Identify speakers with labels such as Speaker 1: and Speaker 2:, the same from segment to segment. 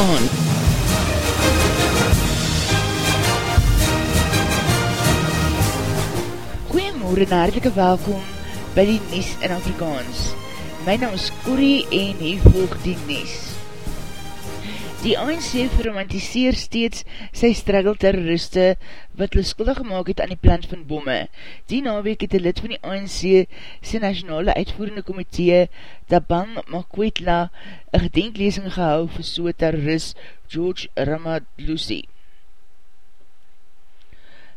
Speaker 1: Afrikaans. Goeiemorgen en hartelike welkom by die Nies in Afrikaans. My naam is Corrie en hier volg die Nies. Die ANC verromantiseer steeds sy struggle terroriste wat hulle skuldig gemaakt het aan die plant van bomme. Die naweek het die lid van die ANC sy nationale uitvoerende komitee Tabang Makwetla een gedenklesing gehou vir so terrorist George Ramadlusi.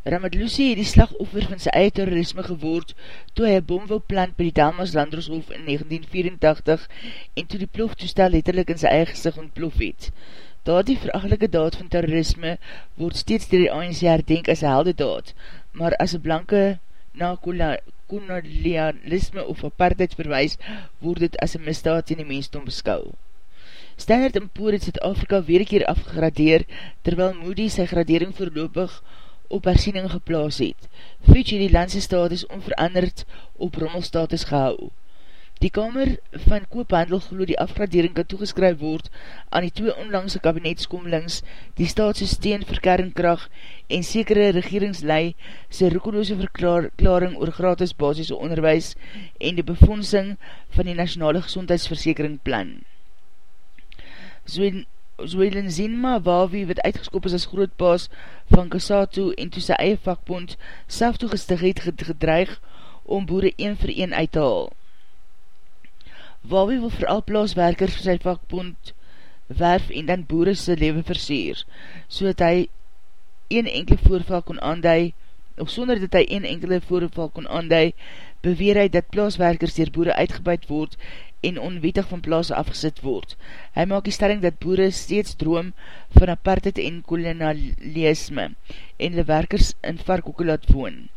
Speaker 1: Ramadlusi het die slagoffer van sy eie terrorisme geword toe hy een bom wil plant by die Damas Landroshof in 1984 en toe die ploftoestel letterlik in sy eie gezicht ontplof het. Daar die verachtelike daad van terrorisme word steeds dier die ANC herdenk as een helde daad, maar as een blanke na kolonialisme of apartheidsverwijs word het as een misdaad in die mensdom beskou. Standard Poor het Zuid-Afrika weer keer afgegradeer, terwyl Moody sy gradering voorlopig op hersiening geplaas het. Fitch het die landse status onveranderd op rommelstatus gehou. Die Kamer van Koophandel geloof die afgradering kan toegeskryf word aan die twee onlangse kabinetskomlings, die staatse steen vir kernkracht en sekere regeringslei sy roekeloose verklaring oor gratis basisse onderwijs en die befonsing van die nationale gezondheidsversekering plan. Zo'n Zwelen Zenma Wawi wat uitgeskop is as grootbaas van Kasato en toe sy eie vakbond self toegestig het gedreig om boere een vir een uit te haal. Wawi wil vooral plaaswerkers vir sy vakbond werf en dan boere sy leven verseer, so dat hy een enkele voorval kon aandui, of sonder dat hy een enkele voorval kon aandui, beweer hy dat plaaswerkers dier boere uitgebuid word en onwetig van plaas afgesit word. Hy maak die stelling dat boere steeds droom van apartheid en kolonialisme en die werkers in varkoeken laat woon.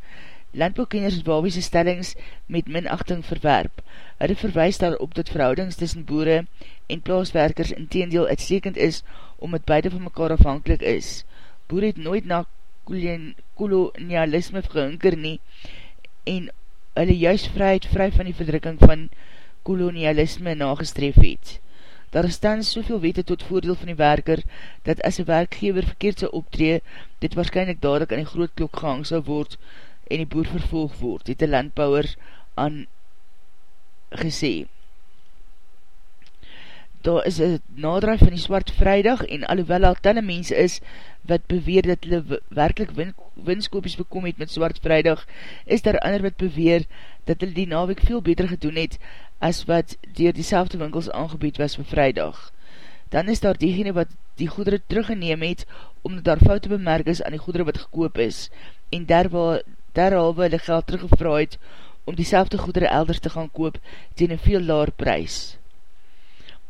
Speaker 1: Landbouwkenners het Wawiese stellings met minachting verwerp. Hy verwijs daarop dat verhoudings tussen boere en plaaswerkers in teendeel uitstekend is om het beide van mekaar afhankelijk is. Boere het nooit na kolonialisme gehunker nie en hulle juist vryheid vry van die verdrukking van kolonialisme nagestreef het. Daar is dan soveel wete tot voordeel van die werker, dat as een werkgever verkeerd sal optree, dit waarschijnlijk dadelijk aan die groot klok gehang sal word en die boer vervolg word, het die landbouwer aan gesê. Daar is een nadraai van die Swart Vrijdag en alhoewel al talle mense is wat beweer dat hulle werkelijk win, winskopies bekom het met Swart Vrijdag, is daar ander wat beweer dat hulle die naweek veel beter gedoen het as wat dier die selfde winkels aangebied was vir vrijdag. Dan is daar diegene wat die goedere teruggeneem het, omdat daar foute bemerk is aan die goedere wat gekoop is, en derhalwe hulle geld teruggevraag het, om die selfde goedere elders te gaan koop, ten een veel laar prijs.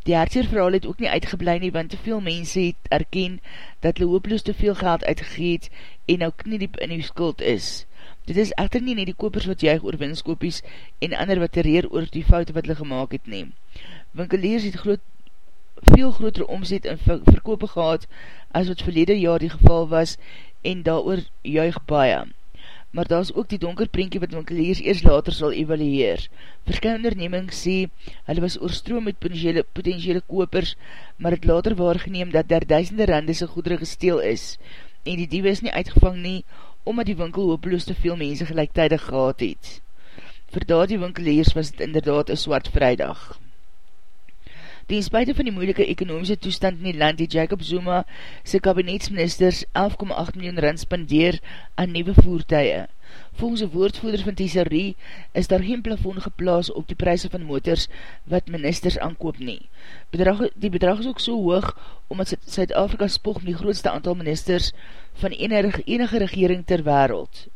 Speaker 1: Die hartseerverhaal het ook nie uitgeblij nie, want te veel mense het erken, dat hulle hooploos te veel geld uitgegeet, en nou kniediep in die skuld is. Dit is echter nie nie die kopers wat juig oor winskopies en ander wat tereer oor die foute wat hulle gemaakt het neem. Winkeliers het groot, veel grotere omzet en verkope gehad as wat verlede jaar die geval was en daar oor juig baie. Maar daar is ook die donker prentje wat winkeliers eers later sal evalueer. Verskyn onderneming sê, hulle was oorstroom met potentiële, potentiële kopers, maar het later waargeneem dat daar duisende randese goedere gesteel is en die diewe is nie uitgevang nie omdat die winkel hopeloos te veel mense gelijktijdig gehad het. Voor daar die winkeleers was het inderdaad een swart vrijdag. Die inspuite van die moeilike ekonomische toestand in die land die Jacob Zuma sy kabinetsministers 11,8 miljoen rand spandeer aan nieuwe voertuie. Volgens een woordvoerder van Thesserie is daar geen plafond geplaas op die prijse van motors wat ministers aankoop nie. Bedrag, die bedrag is ook so hoog omdat Zuid-Afrika spog met die grootste aantal ministers van enige, enige regering ter wereld.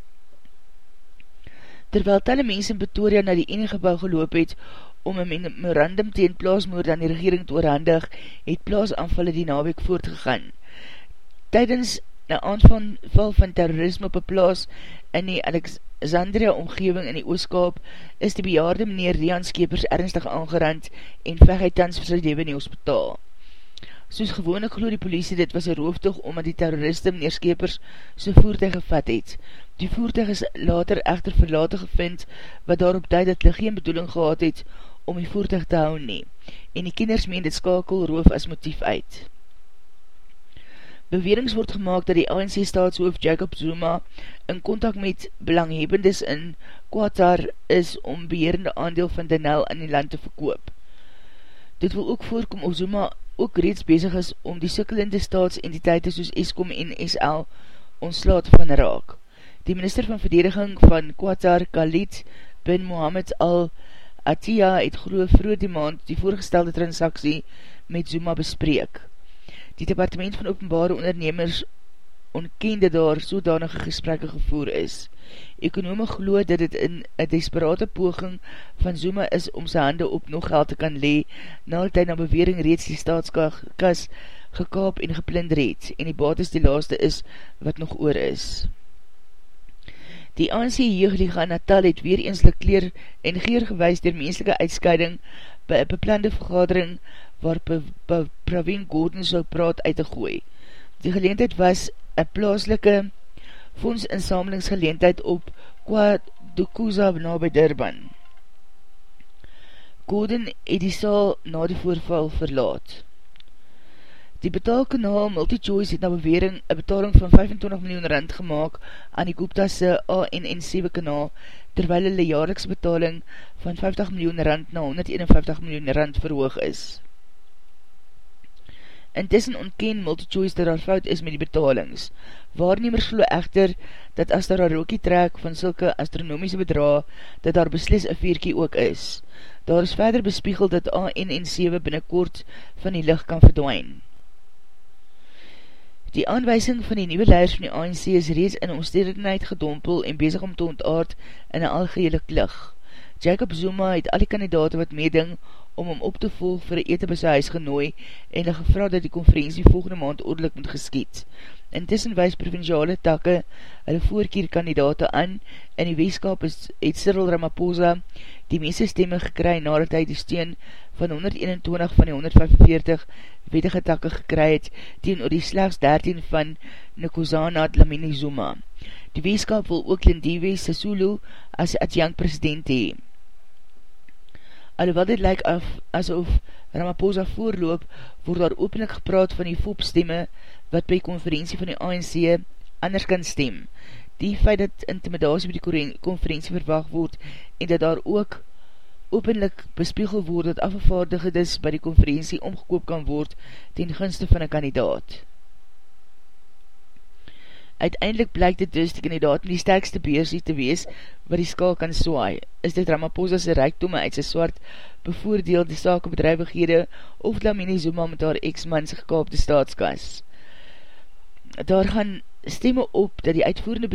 Speaker 1: Terwyl talle mense in Pretoria na die enige gebouw geloop het om een memorandum teen plaasmoord aan die regering te oorhandig, het plaasanvalle die naweek voortgegaan. Tydens na aanval van terrorisme op een plaas in die Alexandria omgeving in die Ooskaap is die bejaarde meneer Rian Skepers ernstig aangerand en veg hy tans vir sy leven in die hospitaal. Soos gewoonlik geloof die politie dit was een roofdog omdat die terroriste meneer Skepers sy voertuig gevat het. Die voertuig is later echter verlaten gevind wat daarop duid dat hulle geen bedoeling gehad het om die voertuig te hou nie. en die kinders meen dit skakel roof as motief uit. Bewerings word gemaakt dat die ANC staatshoof Jacob Zuma in contact met belanghebbendes in Qatar is om beheerende aandeel van Denel in die land te verkoop. Dit wil ook voorkom of Zuma ook reeds bezig is om die sukkelende staatsentiteite soos ESCOM en SL ontslaat van raak. Die minister van verdediging van Qatar, Khalid bin Mohammed al-Atiyah, het groe vroeg die maand die voorgestelde transaksie met Zuma bespreek. Die departement van openbare ondernemers ontkende daar sodanige gesprekke gevoer is. Ekonome glo dat dit in een desperate poging van Zuma is om sy hande op nog geld te kan lee, nadat hy na bewering reeds die staatskas gekaap en geplinder het, en die bates die laaste is wat nog oor is. Die ANC Jeugliga Natal het weer eenslik kleer en geer gewys dier menselike uitscheiding by een beplande vergadering waar Praveen Gordon sal praat uit te gooi. Die geleentheid was een plaaslike fondsinsamelingsgeleentheid op Kwadukuza na by Durban. Gordon het die saal na die voorval verlaat. Die betaalkanaal MultiChoice het na bewering een betaling van 25 miljoen rand gemaakt aan die Gupta'se ANN7 kanaal, terwyl hulle jaarlikse betaling van 50 miljoen rand na 151 miljoen rand verhoog is. Intussen ontken MultiChoice dat daar fout is met die betalings. Waarnemers glo echter dat as daar een rookie trek van sulke astronomiese bedra, dat daar beslis een veerkie ook is. Daar is verder bespiegel dat ANN7 binnenkort van die licht kan verdwijn. Die aanwijsing van die nieuwe leiders van die ANC is reeds in omstedenheid gedompel en bezig om te ontaard in een algehele klig. Jacob Zuma het al die kandidaten wat meeding om hom op te volg vir een ete by sy huis genooi en hy gevra dat die konferentie volgende maand oorlik moet geskiet. Intussen wees provinciale takke hulle voorkeerkandidaten aan en die weeskap is, het Cyril Ramaphosa die meeste stemme gekry nadat hy die steen van 121 van die 145 wettige takke gekry het teen oor die slechts 13 van Nikozana Dlamini Zuma. Die weeskap wil ook Lindiwe Sasulu as adjunct president hee. Alhoewel dit lyk af asof Ramaphosa voorloop, word daar openlik gepraat van die volpstemme wat by konferentie van die ANC anders kan stem. Die feit dat intimidatie by die konferentie verwacht word en dat daar ook openlik bespiegel word dat afgevaardigdes by die konferentie omgekoop kan word ten gunste van een kandidaat. Uiteindelik blyk dit dus die kandidaat met die sterkste beersie te wees wat die skaal kan swaai. Is dit Ramaphosa's reikdome uit sy swart bevoordeelde sakebedrijvighede of Lamini Zuma met haar ex-man sy gekaapte staatskas? daar gaan stemme op dat die uitvoerende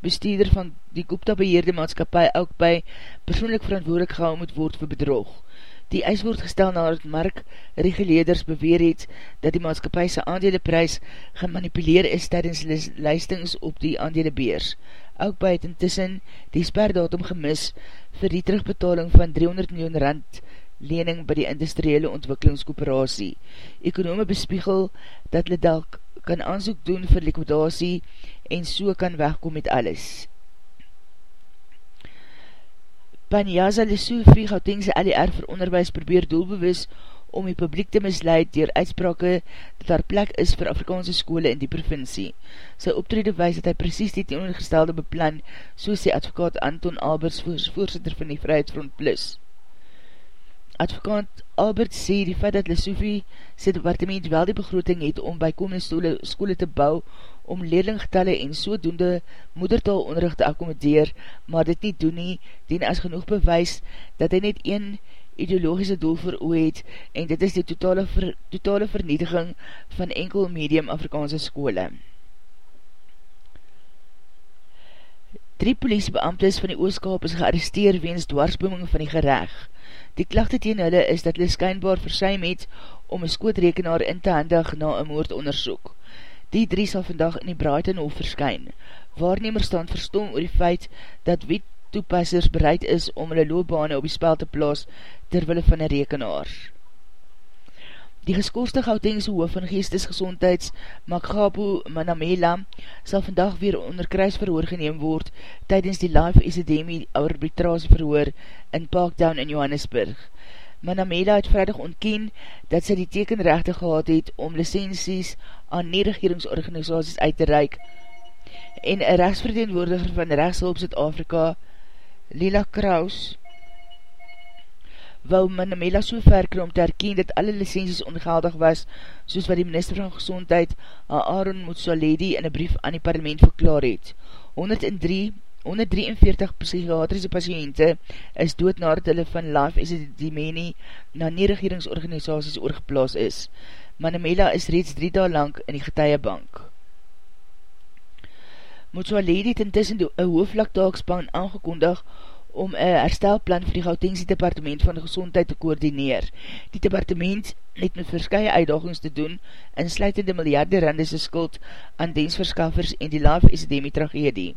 Speaker 1: bestuurder van die Gupta beheerde maatskapie ook by persoonlik verantwoordelik gehou moet word vir bedrog. Die eis word gestel na het mark reguleerders beweer het dat die maatskapie sy aandeleprijs gemanipuleer is tydens lijstings op die aandelebeurs. Ook by het intussen die sperdatum gemis vir die terugbetaling van 300 miljoen rand lening by die industriële ontwikkelingskooperatie. Ekonome bespiegel dat hulle dalk kan aanzoek doen vir liquidatie en so kan wegkom met alles. Panyaza Lesofie Gautengse LDR vir onderwijs probeer doelbewus om die publiek te misleid dier uitsprake dat daar plek is vir Afrikaanse skole in die provincie. Sy optrede wees dat hy precies die teenoorgestelde beplan, soos die advokaat Anton Albers, voorzitter van die Vrijheidsfront Plus. Advokaat Albert sê die feit dat Lesofie sy departement wel die begroting het om by komende skole te bou om leerlinggetalle en sodoende moedertaal onderricht te akkomodeer, maar dit nie doen nie, dien as genoeg bewys dat hy net een ideologische doel vir oe het en dit is die totale, ver, totale vernietiging van enkel medium Afrikaanse skole. Drie politiebeamtes van die ooskap is gearresteer weens dwarsbooming van die gerecht. Die klachte teen hulle is dat hulle skynbaar versuim het om een skootrekenaar in te handig na een moordonderzoek. Die drie sal vandag in die Brightonhof verskyn. Waarnemer staan verstom oor die feit dat wet toepassers bereid is om hulle loopbane op die spel te plaas terwille van een rekenaar. Die geskoorste Gautengse hoof van geestesgezondheids Makgabu Manamela sal vandag weer onder kruisverhoor geneem word tydens die Life Academy arbitrasie verhoor in Parktown in Johannesburg. Manamela het vrijdag ontken dat sy die tekenrechte gehad het om licenties aan nie-regeringsorganisaties uit te reik en een rechtsverteenwoordiger van Rechtshulp Zuid-Afrika, Lila Kraus, wou Manamela so verker om te herken dat alle licenties ongeldig was, soos wat die minister van gezondheid Aaron Moutsaledi in een brief aan die parlement verklaar het. 103 143 psychiatrische patiënte is dood nadat hulle van Life Epidemie na nie-regeringsorganisaties oorgeplaas is. Manamela is reeds drie daal lang in die getuiebank. Motswaledi het intussen een hoofdlaktaakspan aangekondig om een herstelplan vir die Gautengse Departement van Gezondheid te koordineer. Die departement het met verskye uitdagings te doen en sluitende miljarde randese skuld aan densverskaffers en die live epidemie tragedie.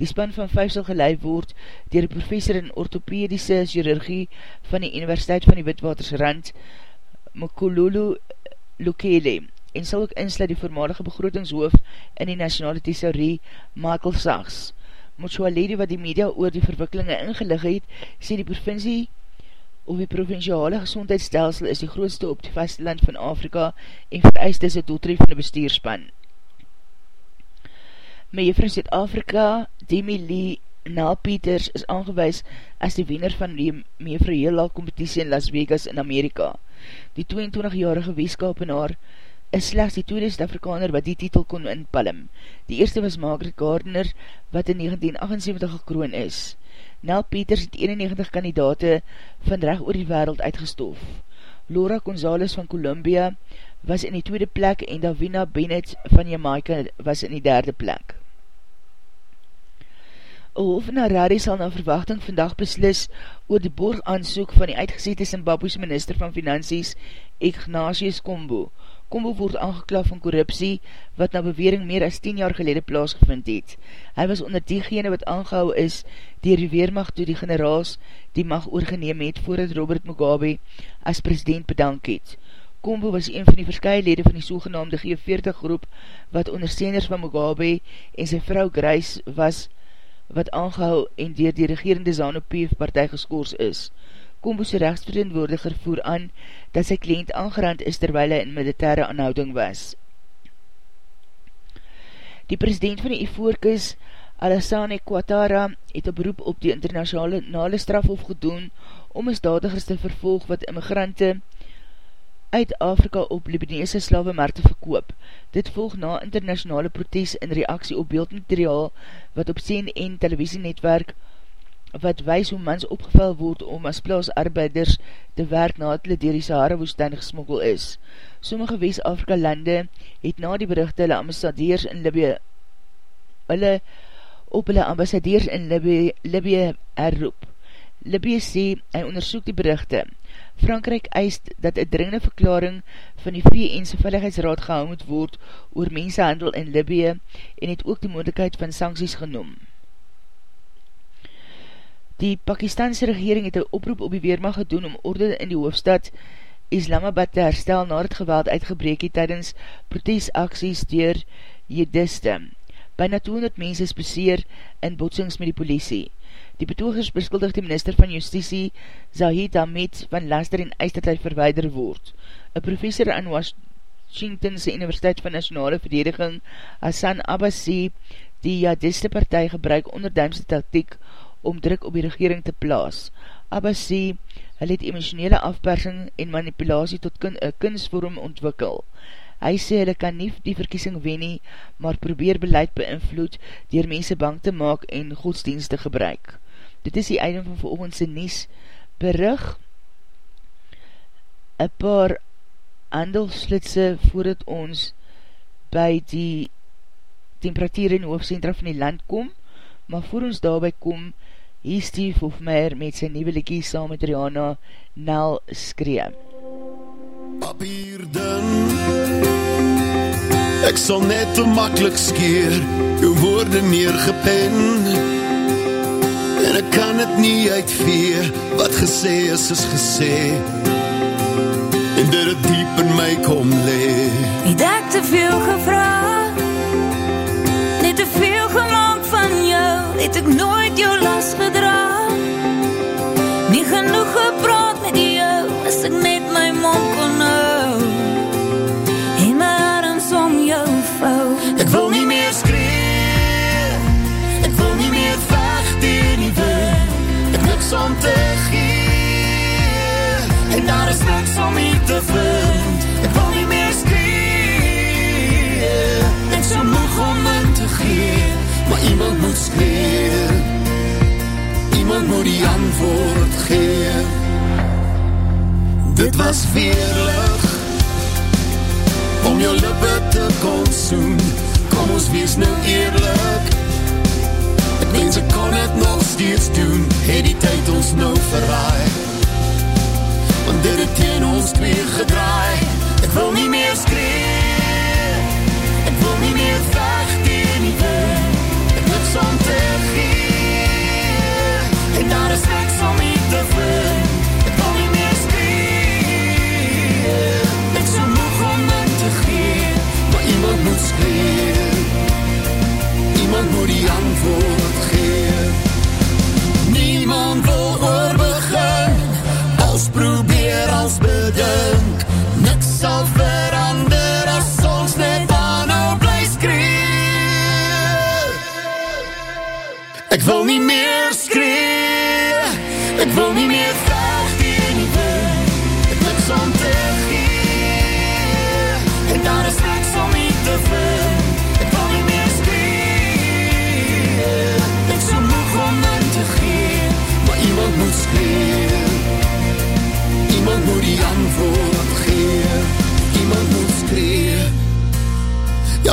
Speaker 1: Die span van vijf sal geleid word dier die professor in orthopedische chirurgie van die Universiteit van die Witwatersrand, Mokololo Lukele, en sal ook insluit die voormalige begrotingshoof in die nationale thesaurie, Michael Sachs. Motswaledi wat die media oor die verwikkelinge ingelig het, sê die provincie of die provinciale gezondheidsstelsel is die grootste op die vasteland van Afrika en vereist is het doeltreffende bestuurspan. Mejuffrou Zuid-Afrika, Demi Lee Nel Peters is aangewees as die wiener van die Mejuffrou Heelal competitie in Las Vegas in Amerika. Die 22-jarige weeskapenaar is slechts die tweede Suid-Afrikaner wat die titel kon inpalm. Die eerste was Margaret Gardner, wat in 1978 gekroon is. Nel Peters het 91 kandidate van recht oor die wereld uitgestof. Laura Gonzales van Columbia was in die tweede plek en Davina Bennett van Jamaica was in die derde plek. Een hof in Harare sal na verwachting vandag beslis oor die borg aansoek van die uitgezette Zimbabwe's minister van Finansies Ignatius Kombo, Kombo word aangeklaaf van korruptie, wat na bewering meer as 10 jaar gelede plaasgevind het. Hy was onder diegene wat aangehou is, die die weermacht toe die generaals die mag oorgeneem het, voordat Robert Mugabe as president bedank het. Kombo was een van die verskye lede van die sogenaamde G40 groep, wat ondersteuners van Mugabe en sy vrou Grace was, wat aangehou en dier die regerende ZANU-PF partij geskoors is. Kombo's rechtsverantwoordiger voer aan dat sy kliënt aangerand is terwijl hy in militaire aanhouding was. Die president van die Ivoorkis, Alassane Quatara, het op beroep op die internationale strafhof gedoen om misdadigers te vervolg wat immigrante uit Afrika op Libanese slavemarkte verkoop. Dit volg na internationale protes in reaksie op beeldmateriaal wat op CNN televisienetwerk wat wees hoe mans opgeval word om as plaasarbeiders te werk na hulle dier die Sahara woestijn gesmokkel is. Sommige West-Afrika lande het na die berichte hulle ambassadeurs in Libië hulle op hulle ambassadeurs in Libië, Libië herroep. Libië sê, hy onderzoek die berichte. Frankrijk eist dat een dringende verklaring van die VN'se Veiligheidsraad gehou moet word oor mensenhandel in Libië en het ook die moeilijkheid van sancties genoemd. Die Pakistanse regering het een oproep op die Weermacht gedoen om orde in die hoofdstad Islamabad te herstel na het geweld uitgebreek het tydens protesacties dier jediste. Bijna 200 mense is beseer in botsings met die politie. Die betogers beskuldig die minister van justitie Zahid Ahmed van laster en eis dat hy verweider word. Een professor aan Washingtonse Universiteit van Nationale Verdediging Hassan Abbasi die jadiste partij gebruik onder duimste tactiek om druk op die regering te plaas. Abbas sê, hy het emotionele afpersing en manipulatie tot kun, een kunstvorm ontwikkel. Hy sê, hy kan nie die verkiesing wen nie, maar probeer beleid beïnvloed dier mense bang te maak en godsdienst te gebruik. Dit is die einde van volgendse nies berig. Een paar handelslitse voordat ons by die temperatuur in hoofdcentra van die land kom, maar voor ons daarby kom, Hier Steve Hofmeyer met sy nieuwe liekie saam met Rihanna Nel skree. Papier dun Ek sal net te makkelijk skeer Jou woorde neergepen. En ek kan het nie uitvee Wat gesê is, is gesê. En dit het diep in my kom lee Het ek te veel gevraag Het ek nooit jou las gedra. Nie genoeg gepraat met jou
Speaker 2: as Iemand moet skree. Iemand moet die antwoord gee. Dit was veerlig om jou lippe te kon soen. Kom ons wees nou eerlik. Ek wens ek kon het nog steeds doen, het die tyd ons nou verraai. Want dit het teen ons twee gedraai. Ek wil nie meer skree. Ek wil nie meer vraag.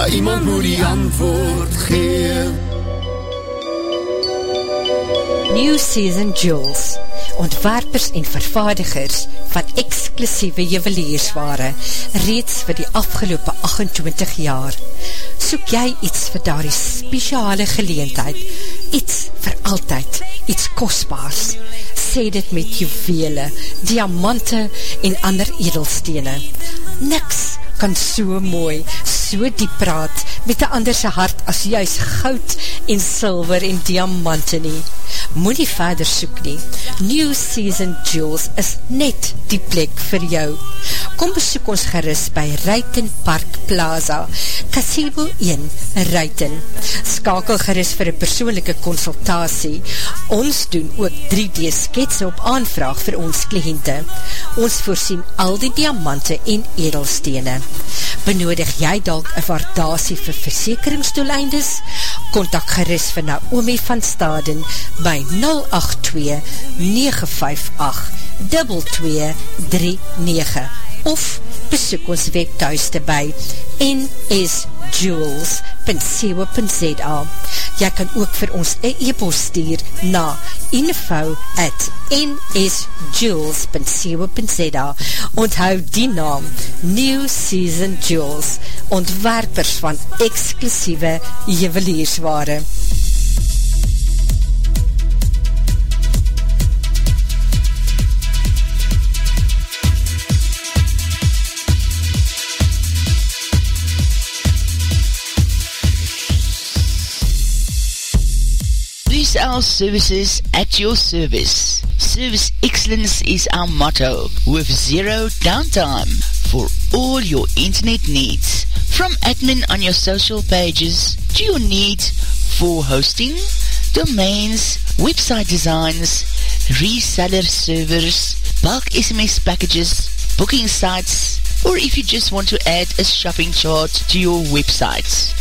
Speaker 2: Ja, iemand moet die antwoord gee
Speaker 3: New Season Jewels Ontwerpers en vervaardigers van exclusieve juweliersware reeds vir die afgelopen 28 jaar. Soek jy iets vir daar die speciale geleentheid, iets vir altyd, iets kostbaars. Sê dit met juwele, diamante en ander edelstene. Niks kan so mooi, so diep praat met een anderse hart as juist goud en silver en diamante nie. Moet nie verder soek nie. New Season Jewels is net die plek vir jou. Kom besoek ons geris by Ruiten Park Plaza, Casebo 1, Ruiten. Skakel geris vir een persoonlijke consultatie. Ons doen ook 3D sketse op aanvraag vir ons kliënte. Ons voorsien al die diamante en edelstene. Benodig jy dalk een waardasie vir versekeringsdoeleindes? Contact geris vir Naomi van Staden by 082-958-2239 of besoek ons webthuiste by nsjewels.co.za Jy kan ook vir ons een e-post stuur na info at nsjewels.co.za Onthou die naam New Season Jewels ontwerpers van exclusieve juweliersware.
Speaker 1: Our services at your service. Service excellence is our motto with zero downtime for all your internet needs. From admin on your social pages to your need for hosting, domains, website designs, reseller servers, bulk SMS packages, booking sites, or if you just want to add a shopping chart to your website.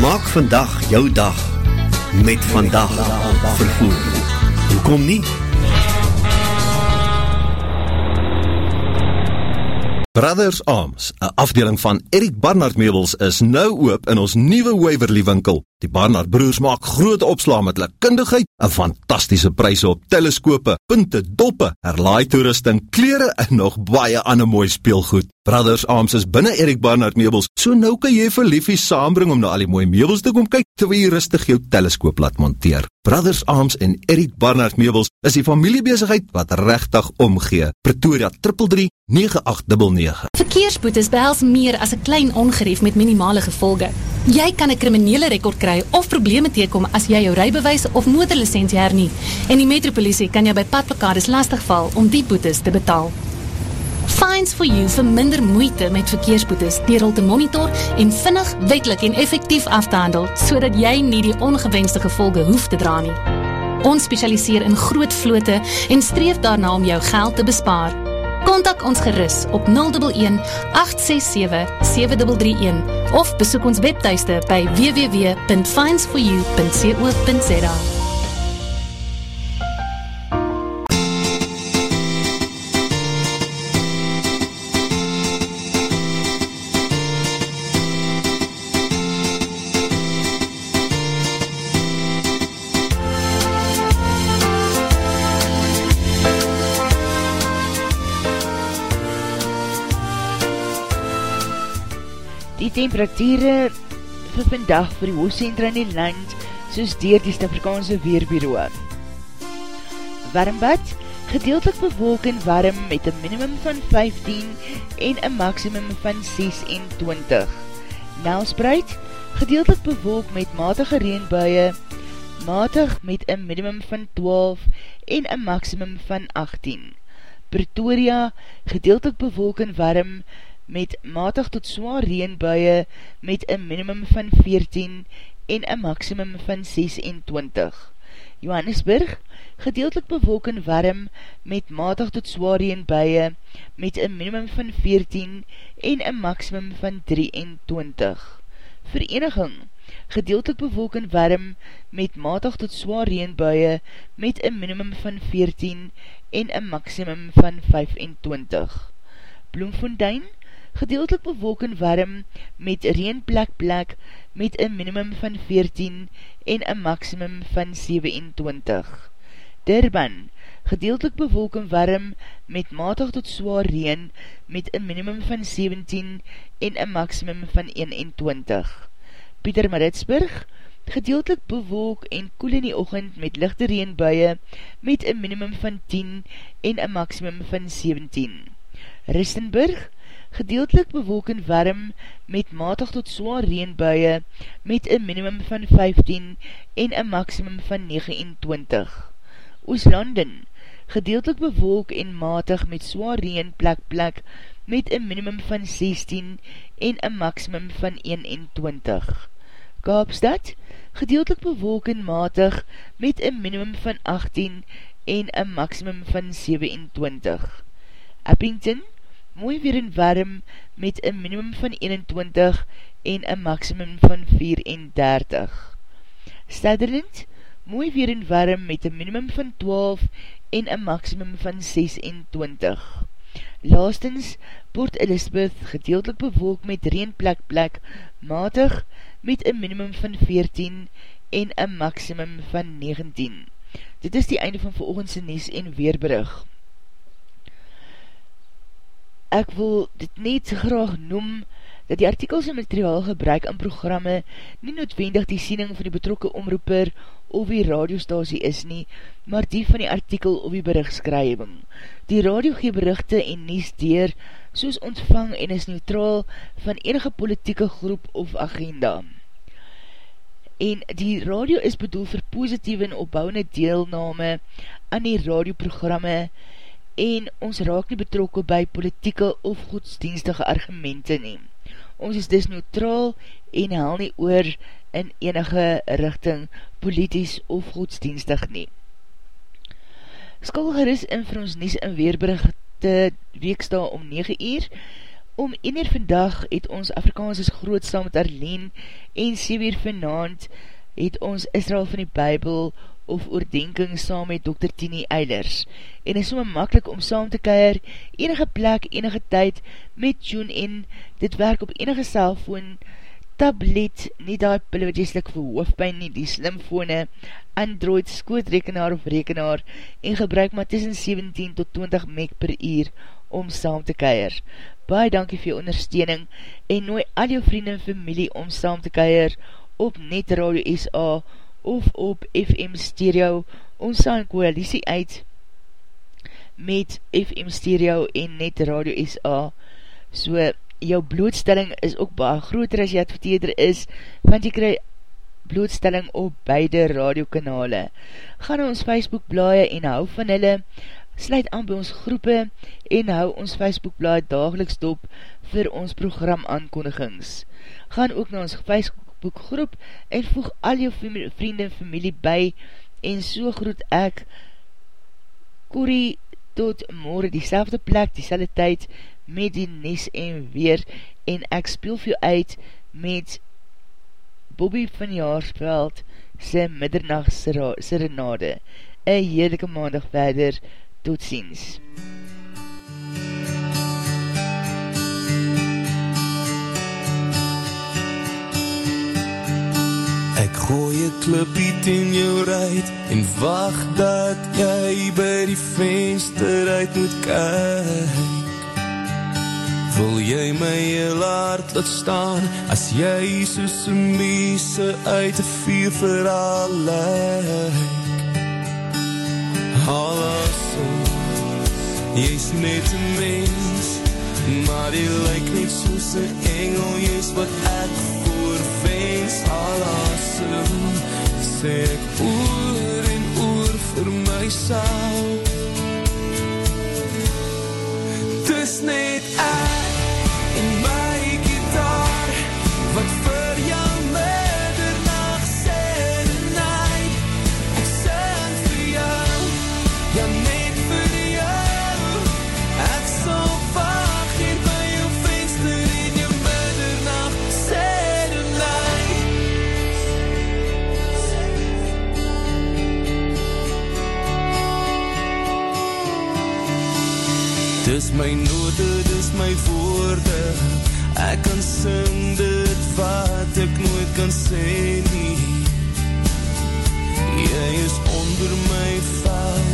Speaker 4: Maak vandag jou dag met vandag vervoer. Hoekom nie?
Speaker 5: Brothers Arms, 'n afdeling van Erik Barnard Meubels is nou oop in ons nuwe Waverly winkel. Die Barnard broers maak groot opslaa met hulle kundigheid, 'n fantastiese pryse op teleskope, punte, doppe, herlaai toerusting, klere en nog baie ander mooi speelgoed. Brothers Arms is binne Erik Barnard Meubels, so nou kan jy vir liefie saambring om na al die mooi meubels te kom kyk terwyl jy rustig jou teleskoop laat monteer. Brothers Arms en Erik Barnard Meubels is die familiebesigheid wat regtig omgee. Pretoria 333 9899.
Speaker 6: Verkeersboetes behels meer as 'n klein ongerief met minimale gevolge. Jy kan 'n kriminele rekord kry of probleme teekom as jy jou rybewys of motorlisensie hernie. En die metropolisie kan jou by padplakkades lastigval om die boetes te betaal. Fines for you vir minder moeite met verkeersboetes deur hul te monitor en vinnig, wettelik en effektief af te handel sodat jy nie die ongewenste gevolge hoef te dra nie. Ons spesialiseer in groot vlote en streef daarna om jou geld te bespaar. Kontak ons gerus op 011 867 7331 of besoek ons webtuiste by www.finds4u.co.za.
Speaker 1: Die temperatuurde vir vandag vir die hoofdcentra in die land soos dier die Stafrikaanse Weerbureau. Warmbad, gedeeltelik bewolk en warm met een minimum van 15 en een maximum van 26. Nelspreid, gedeeltelik bewolk met matige reenbuie, matig met een minimum van 12 en een maximum van 18. Pretoria, gedeeltelik bewolk en warm met matig tot zwaar reenbuie met een minimum van 14 en een maximum van 26. Johannesburg, gedeeltelik bewolk en warm met matig tot zwaar reenbuie met een minimum van 14 en een maximum van 23. Vereniging, gedeeltelik bewolk en warm met matig tot zwaar reenbuie met een minimum van 14 en een maximum van 25. Bloemfontein, gedeeltelik bewolk en warm met reenplek plek met een minimum van 14 en een maximum van 27. Durban, gedeeltelik bewolk en warm met matig tot zwaar reen met een minimum van 17 en een maximum van 21. Pieter Maritsburg, gedeeltelik bewolk en koel in die ochend met lichte reenbuie met een minimum van 10 en een maximum van 17. Ristenburg, gedeeltelik bewolk en warm met matig tot zwaar reenbuie met een minimum van 15 en een maximum van 29. Ooslanden, gedeeltelik bewolk en matig met zwaar reen plek plek met een minimum van 16 en een maximum van 21. Kaapstad, gedeeltelik bewolk en matig met een minimum van 18 en een maximum van 27. Eppington, mooi weer en warm met een minimum van 21 en een maximum van 34. Stadderland, mooi weer en warm met een minimum van 12 en een maximum van 26. Laastens, Port Elizabeth, gedeeltelik bewolk met reenplek plek, matig met een minimum van 14 en een maximum van 19. Dit is die einde van veroogendse Nies en Weerbrug ek wil dit net graag noem, dat die artikels en materiaal gebruik in programme nie noodwendig die siening van die betrokke omroeper of die radiostasie is nie, maar die van die artikel of die berichtskrywing. Die radio gee berichte en nies deur, soos ontvang en is neutraal van enige politieke groep of agenda. En die radio is bedoel vir positieve en opbouwende deelname aan die radioprogramme en ons raak nie betrokken by politieke of godsdienstige argumente nie. Ons is dus neutraal en haal nie oor in enige richting polities of godsdienstig nie. Skal geris in vir ons nies en weerberichte weeksta om 9 uur. Om 1 uur vandag het ons Afrikaans is groot saam met Arlene en 7 uur vanavond het ons Israel van die Bijbel of oordenking saam met Dr. Tini Eilers. En is so makkelijk om saam te keir, enige plek, enige tyd, met TuneIn, dit werk op enige cellfoon, tablet, nie daar pille wat jy slik vir hoofdpijn nie, die slimfone, Android, skootrekenaar of rekenaar, en gebruik maar tussen 17 tot 20 meg per uur om saam te keir. Baie dankie vir jou ondersteuning, en nooi al jou vrienden en familie om saam te keir, op Net Radio SA, of op FM Stereo, ons saan koalisie uit met FM Stereo en Net Radio SA. So, jou blootstelling is ook baie groter as jy adverteerder is, want jy krij blootstelling op beide radiokanale. Ga na ons Facebook blaie en hou van hulle, sluit aan by ons groepe en hou ons Facebook blaie dageliks dop vir ons program aankondigings. Gaan ook na ons Facebook boekgroep en voeg al jou vriende en familie by en so groet ek Corrie tot morgen die selfde plek, die selfde tyd met die Nes en Weer en ek speel vir jou uit met Bobby van Jaarsveld sy middernacht serenade. Een heerlijke maandag verder, tot ziens.
Speaker 7: Ek gooi een klippie ten jou ruit En wacht dat jy by die venster uit moet kyk. Wil jy my heel hard laat staan As jy soos een miese uit die vier verhaal lyk Haal Jy is net een mens Maar jy lyk net soos een engel Jy is wat ek voorwens Haal asom Sê ek oor en oor vir myself. Dis net ek my note, dis my woorde. Ek kan sing dit wat ek nooit kan sê nie. Jy is onder my val.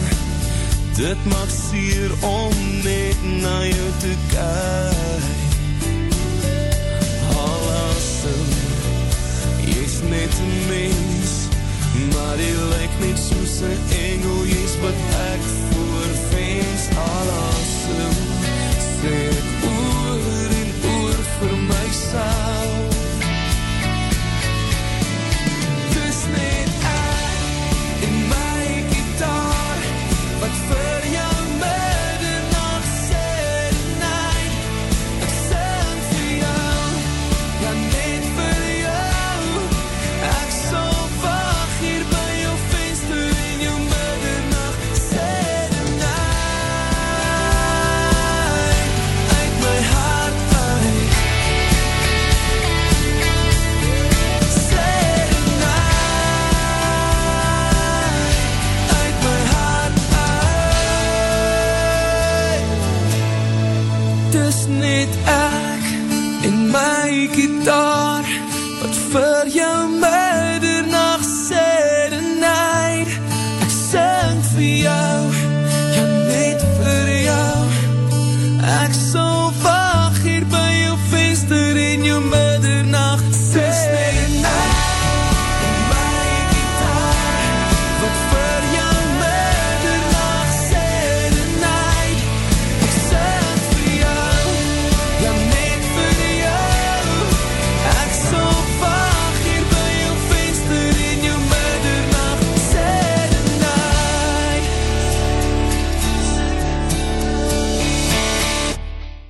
Speaker 7: Dit maak sier om net na jou te kyk. Al asem Jy is net een mens Maar jy lyk net soos een engel Jy is wat ek voorvens Al asem sê oor en oor vir myself